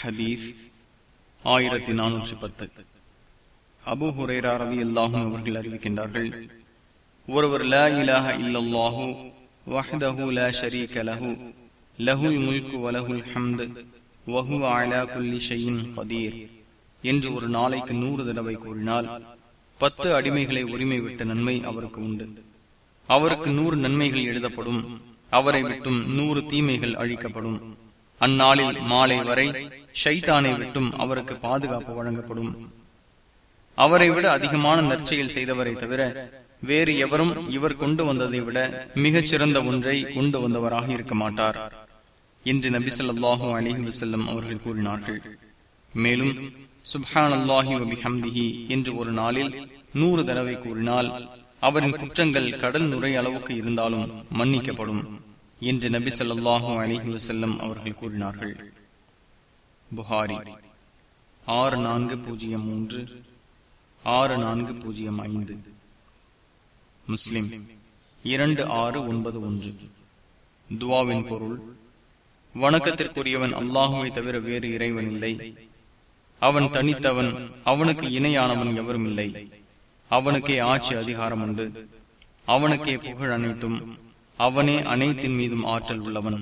ஹதீஸ் ஆயிரத்தி நானூற்றி பத்து. அபு ஹுரேரா ரவி அல்லாஹும் அவர்கள் அறிவிக்கின்றார்கள் ஒருவர் லா இலாஹ இல்லல்லாஹு வஹ்தஹு லா ஷரீக லஹு லஹுல் முல்கு வலஹுல் ஹம்து வஹு அலா குல்லி ஷையின் கதீர் என்று ஒரு நாளைக்கு நூறு தடவை கூறினால் பத்து அடிமைகளை உரிமை விட்ட நன்மை அவருக்கு உண்டு. அவருக்கு நூறு நன்மைகள் எழுதப்படும் அவரை விட்டும் நூறு தீமைகள் அழிக்கப்படும். அந்நாளில் மாலை வரை ஷைத்தானை விட்டும் அவருக்கு பாதுகாப்பு வழங்கப்படும். அவரை விட அதிகமான நற்செயல் செய்தவரை தவிர வேறு எவரும் இவர் கொண்டு வந்ததை விட மிகச் சிறந்த ஒன்றை கொண்டு வந்தவராக இருக்க மாட்டார். என்று நபி சொல்லாஹு அலிஹி வசல்லம் அவர்கள் கூறினார்கள். மேலும் சுப்ஹான் அல்லாஹி என்று ஒரு நாளில் நூறு தடவை கூறினால் அவரின் குற்றங்கள் கடல் நுரை அளவுக்கு இருந்தாலும் மன்னிக்கப்படும். என்று நபி சொல்லாஹு அலிஹி வசல்லம் அவர்கள் கூறினார்கள். புகாரி ஆறு நான்கு பூஜ்ஜியம் மூன்று ஆறு நான்கு பூஜ்ஜியம் ஐந்து. முஸ்லிம் இரண்டு ஆறு ஒன்பது ஒன்று. துவாவின் பொருள் வணக்கத்திற்குரியவன் அல்லாஹுவை தவிர வேறு இறைவன் இல்லை. அவன் தனித்தவன் அவனுக்கு இணையானவன் எவரும் இல்லை. அவனுக்கே ஆட்சி அதிகாரம் உண்டு. அவனுக்கே புகழ் அனைத்தும் அவனே அனைத்தின் மீதும் ஆற்றல் உள்ளவன்